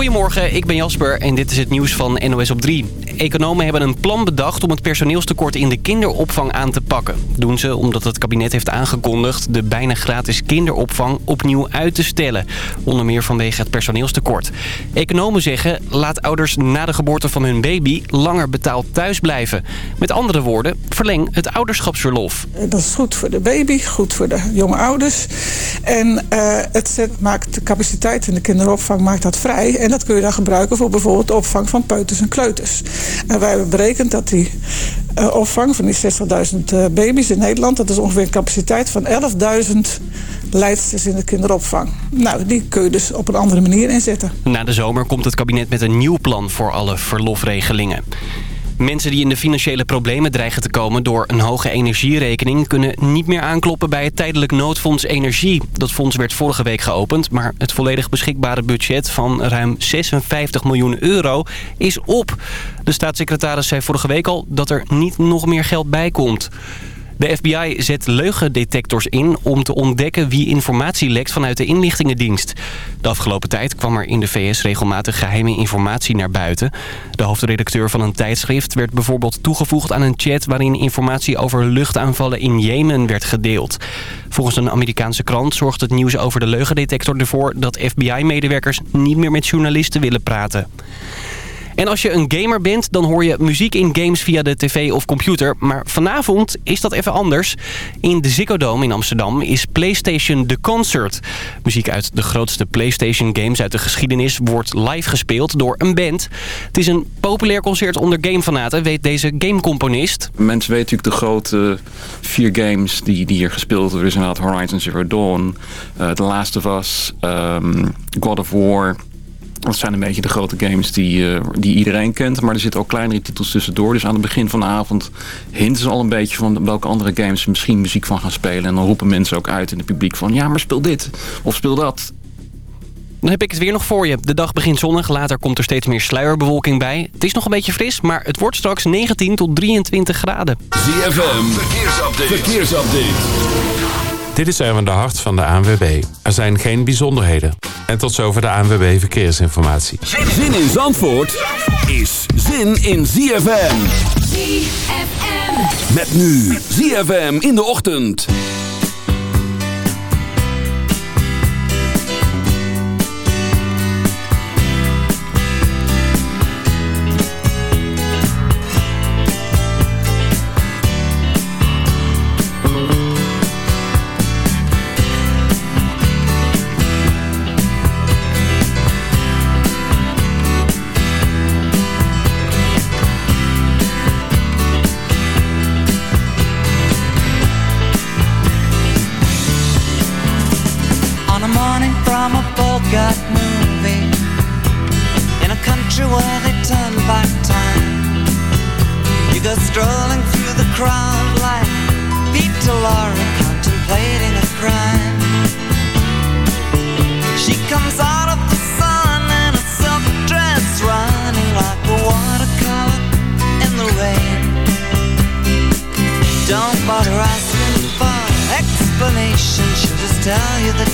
Goedemorgen, ik ben Jasper en dit is het nieuws van NOS op 3. Economen hebben een plan bedacht om het personeelstekort in de kinderopvang aan te pakken. Doen ze omdat het kabinet heeft aangekondigd de bijna gratis kinderopvang opnieuw uit te stellen. Onder meer vanwege het personeelstekort. Economen zeggen, laat ouders na de geboorte van hun baby langer betaald thuis blijven. Met andere woorden, verleng het ouderschapsverlof. Dat is goed voor de baby, goed voor de jonge ouders. En uh, het maakt de capaciteit in de kinderopvang maakt dat vrij. Dat kun je dan gebruiken voor bijvoorbeeld de opvang van peuters en kleuters. En wij hebben berekend dat die uh, opvang van die 60.000 uh, baby's in Nederland... dat is ongeveer een capaciteit van 11.000 leidsters in de kinderopvang. Nou, die kun je dus op een andere manier inzetten. Na de zomer komt het kabinet met een nieuw plan voor alle verlofregelingen. Mensen die in de financiële problemen dreigen te komen door een hoge energierekening... kunnen niet meer aankloppen bij het tijdelijk noodfonds Energie. Dat fonds werd vorige week geopend, maar het volledig beschikbare budget van ruim 56 miljoen euro is op. De staatssecretaris zei vorige week al dat er niet nog meer geld bij komt. De FBI zet leugendetectors in om te ontdekken wie informatie lekt vanuit de inlichtingendienst. De afgelopen tijd kwam er in de VS regelmatig geheime informatie naar buiten. De hoofdredacteur van een tijdschrift werd bijvoorbeeld toegevoegd aan een chat... waarin informatie over luchtaanvallen in Jemen werd gedeeld. Volgens een Amerikaanse krant zorgt het nieuws over de leugendetector ervoor... dat FBI-medewerkers niet meer met journalisten willen praten. En als je een gamer bent, dan hoor je muziek in games via de tv of computer. Maar vanavond is dat even anders. In de Ziggo in Amsterdam is PlayStation The Concert. Muziek uit de grootste PlayStation games uit de geschiedenis wordt live gespeeld door een band. Het is een populair concert onder gamefanaten, weet deze gamecomponist. Mensen weten natuurlijk de grote vier games die, die hier gespeeld worden. Dus inderdaad Horizon Zero Dawn, uh, The Last of Us, um, God of War... Dat zijn een beetje de grote games die, uh, die iedereen kent. Maar er zitten ook kleinere titels tussendoor. Dus aan het begin van de avond hinten ze al een beetje van welke andere games ze misschien muziek van gaan spelen. En dan roepen mensen ook uit in het publiek van ja, maar speel dit of speel dat. Dan heb ik het weer nog voor je. De dag begint zonnig, later komt er steeds meer sluierbewolking bij. Het is nog een beetje fris, maar het wordt straks 19 tot 23 graden. ZFM, verkeersupdate. verkeersupdate. Dit is Erwin de Hart van de ANWB. Er zijn geen bijzonderheden. En tot zover de ANWB Verkeersinformatie. Zin in Zandvoort is zin in ZFM. ZFM. Met nu ZFM in de ochtend.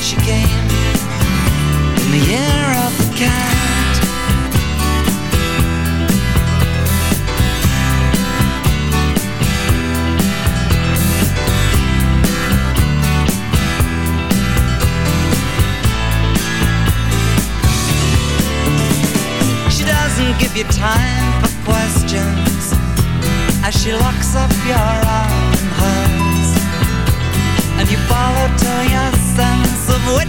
She came in the year of the cat. She doesn't give you time for questions as she locks up your arm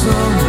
some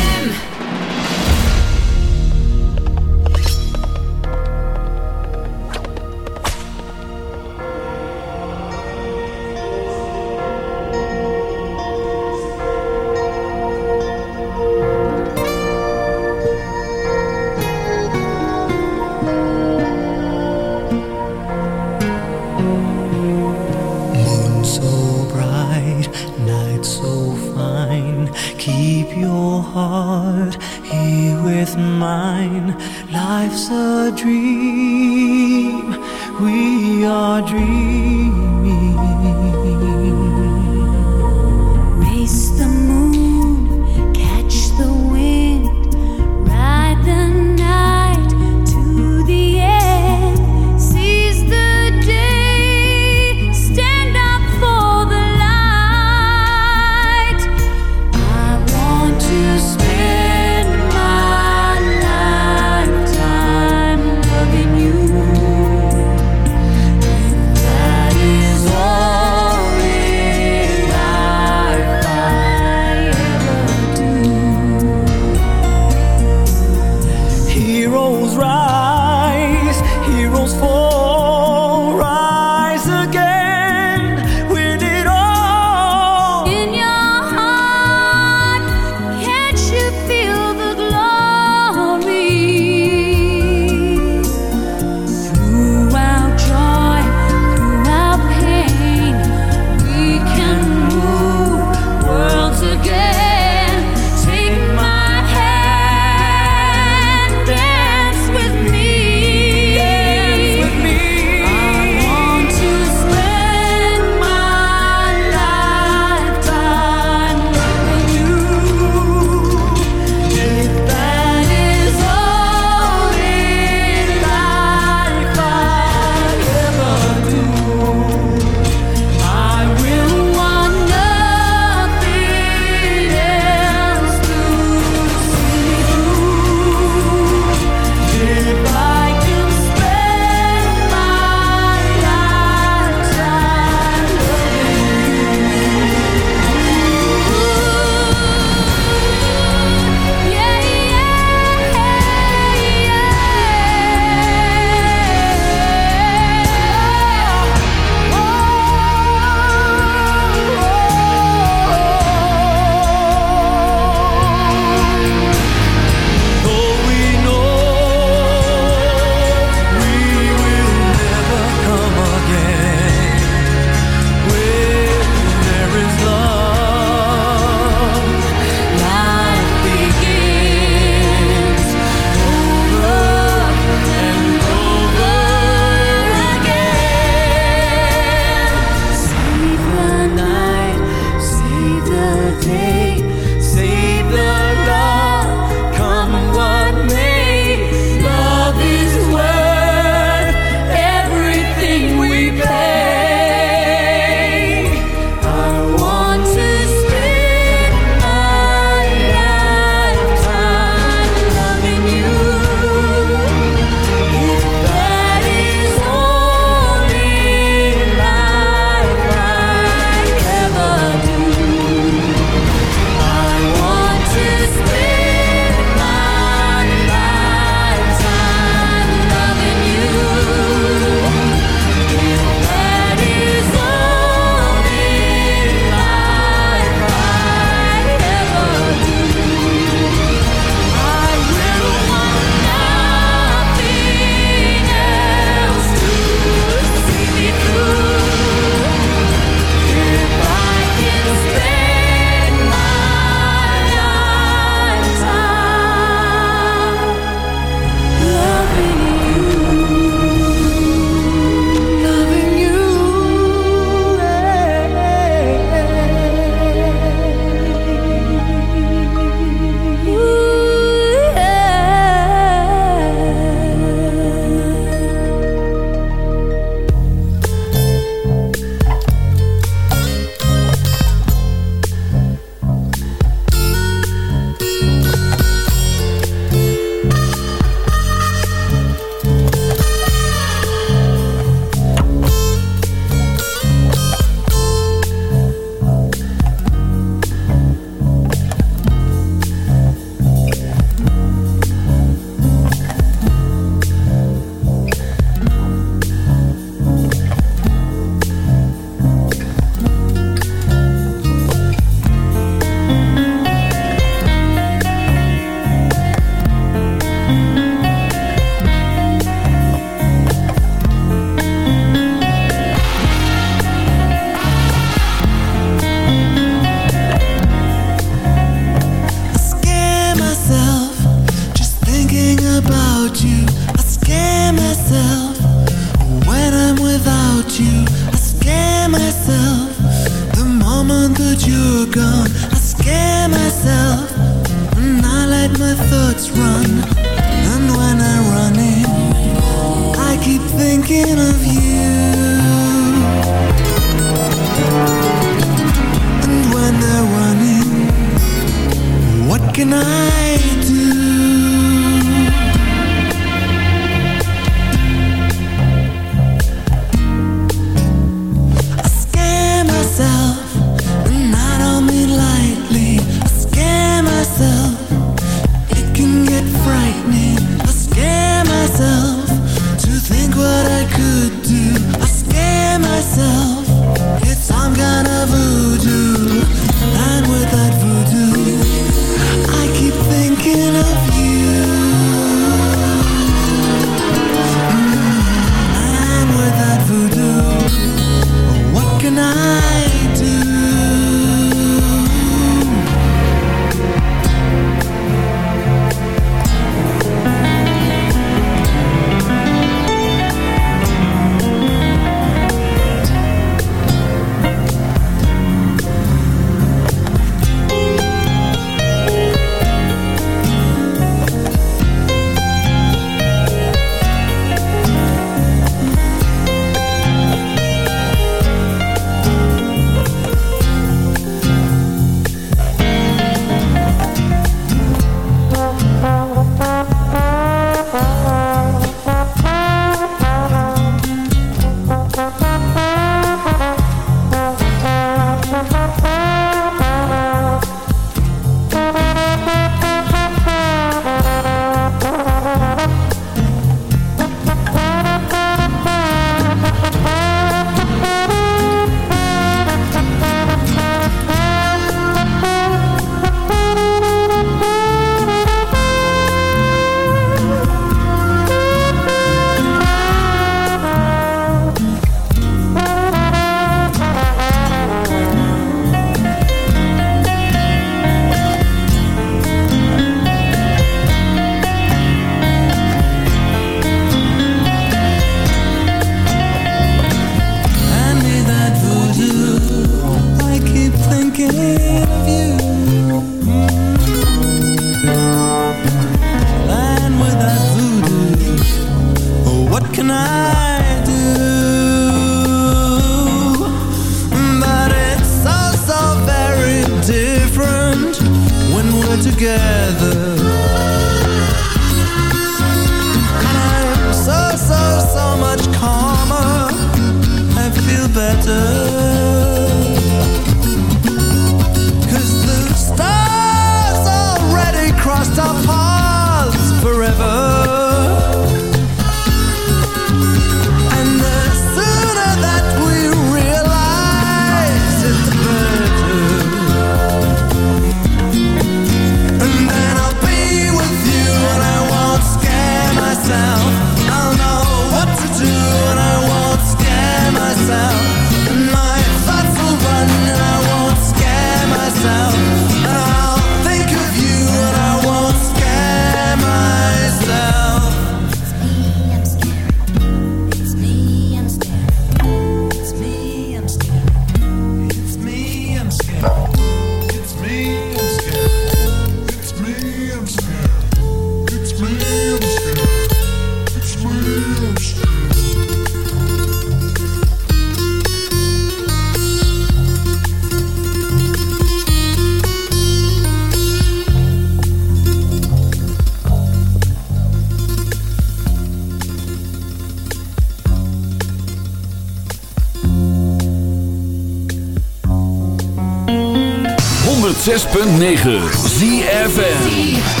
106.9 ZFN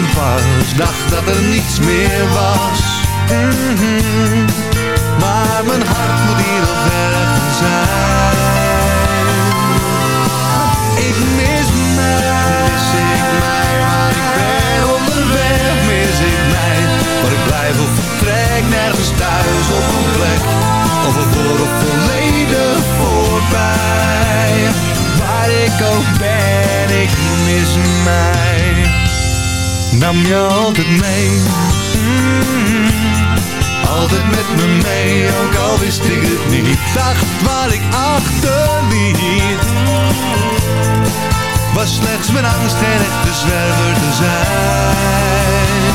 pas Dacht dat er niets meer was. Mhm. Maar mijn hart moet hier nog ergens zijn. Ik mis mij. Mis ik mij ik ben onderweg. Mis ik mij Waar ik blijf of vertrek Nergens thuis op een plek. Of een of volledig voorbij. Waar ik ook ben Ik mis mij Nam je altijd mee. Mm. Altijd met me mee, ook al wist ik het niet. Dacht waar ik achterliet. Was slechts mijn angst en echte zwerver te zijn.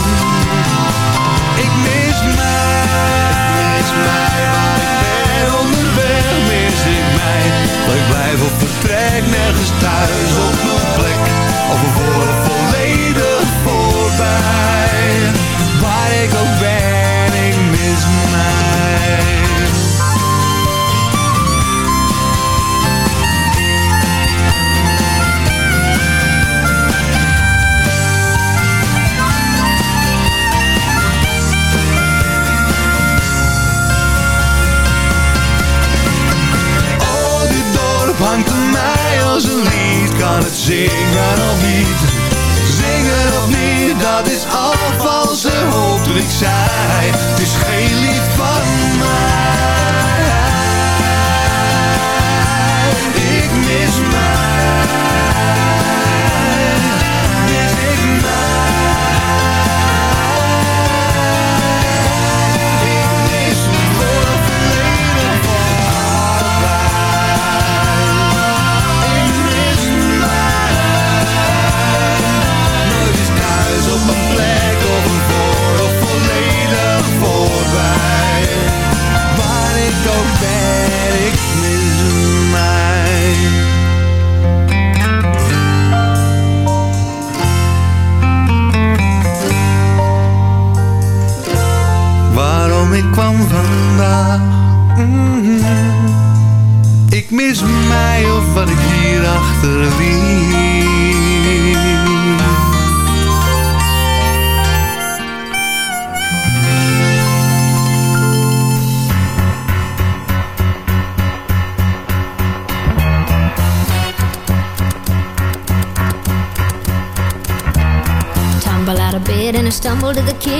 Ik mis mij, ik mis mij waar ik ben onderweg Mis ik mij, waar ik blijf of vertrek Nergens thuis op mijn plek. Of een volledig ik ook ben, ik mis mij. Oh, dit dorp hangt mij als een lied. Kan het zingen of niet? Zingen of niet, dat is al toen ik zei. Het is geen lied van mij